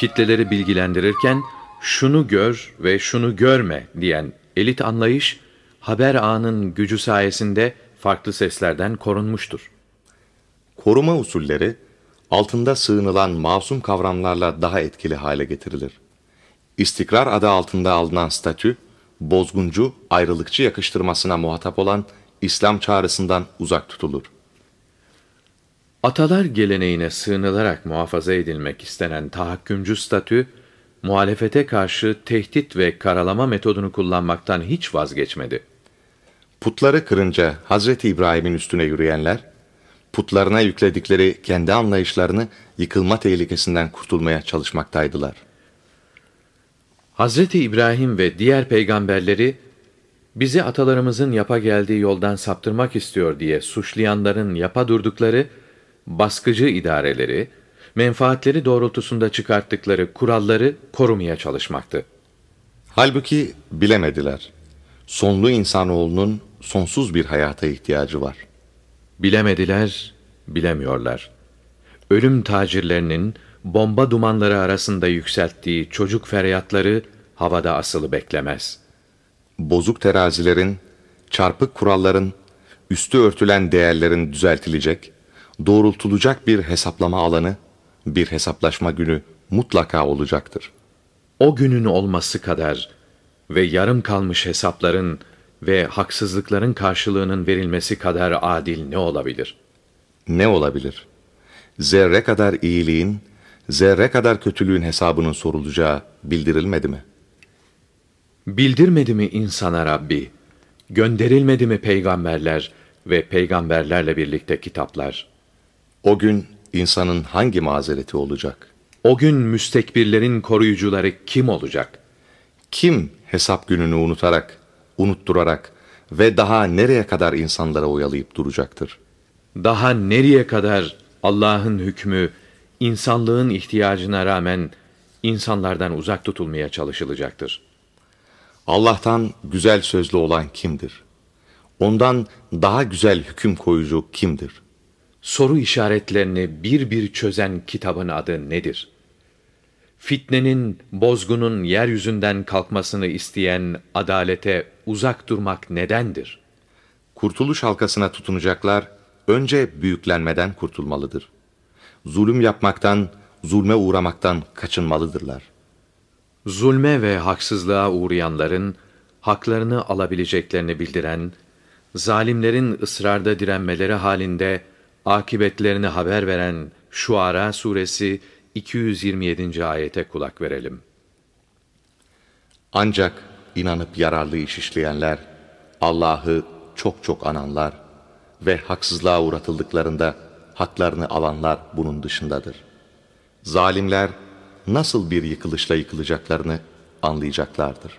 kitleleri bilgilendirirken şunu gör ve şunu görme diyen elit anlayış haber ağının gücü sayesinde farklı seslerden korunmuştur. Koruma usulleri altında sığınılan masum kavramlarla daha etkili hale getirilir. İstikrar adı altında alınan statü, bozguncu, ayrılıkçı yakıştırmasına muhatap olan İslam çağrısından uzak tutulur. Atalar geleneğine sığınılarak muhafaza edilmek istenen tahakkümcü statü, muhalefete karşı tehdit ve karalama metodunu kullanmaktan hiç vazgeçmedi. Putları kırınca Hazreti İbrahim'in üstüne yürüyenler, putlarına yükledikleri kendi anlayışlarını yıkılma tehlikesinden kurtulmaya çalışmaktaydılar. Hazreti İbrahim ve diğer peygamberleri bizi atalarımızın yapa geldiği yoldan saptırmak istiyor diye suçlayanların yapa durdukları baskıcı idareleri, menfaatleri doğrultusunda çıkarttıkları kuralları korumaya çalışmaktı. Halbuki bilemediler. Sonlu insanoğlunun sonsuz bir hayata ihtiyacı var. Bilemediler, bilemiyorlar. Ölüm tacirlerinin bomba dumanları arasında yükselttiği çocuk feryatları havada asılı beklemez. Bozuk terazilerin, çarpık kuralların, üstü örtülen değerlerin düzeltilecek, doğrultulacak bir hesaplama alanı, bir hesaplaşma günü mutlaka olacaktır. O günün olması kadar ve yarım kalmış hesapların ve haksızlıkların karşılığının verilmesi kadar adil ne olabilir? Ne olabilir? Zerre kadar iyiliğin, zerre kadar kötülüğün hesabının sorulacağı bildirilmedi mi? Bildirmedi mi insana Rabbi? Gönderilmedi mi peygamberler ve peygamberlerle birlikte kitaplar? O gün insanın hangi mazereti olacak? O gün müstekbirlerin koruyucuları kim olacak? Kim hesap gününü unutarak, unutturarak ve daha nereye kadar insanlara oyalayıp duracaktır? Daha nereye kadar Allah'ın hükmü, insanlığın ihtiyacına rağmen insanlardan uzak tutulmaya çalışılacaktır. Allah'tan güzel sözlü olan kimdir? Ondan daha güzel hüküm koyucu kimdir? Soru işaretlerini bir bir çözen kitabın adı nedir? Fitnenin, bozgunun yeryüzünden kalkmasını isteyen adalete uzak durmak nedendir? Kurtuluş halkasına tutunacaklar, önce büyüklenmeden kurtulmalıdır. Zulüm yapmaktan, zulme uğramaktan kaçınmalıdırlar. Zulme ve haksızlığa uğrayanların, haklarını alabileceklerini bildiren, zalimlerin ısrarda direnmeleri halinde, akibetlerini haber veren Şuara suresi 227. ayete kulak verelim. Ancak inanıp yararlı iş işleyenler, Allah'ı çok çok ananlar ve haksızlığa uğratıldıklarında haklarını alanlar bunun dışındadır. Zalimler nasıl bir yıkılışla yıkılacaklarını anlayacaklardır.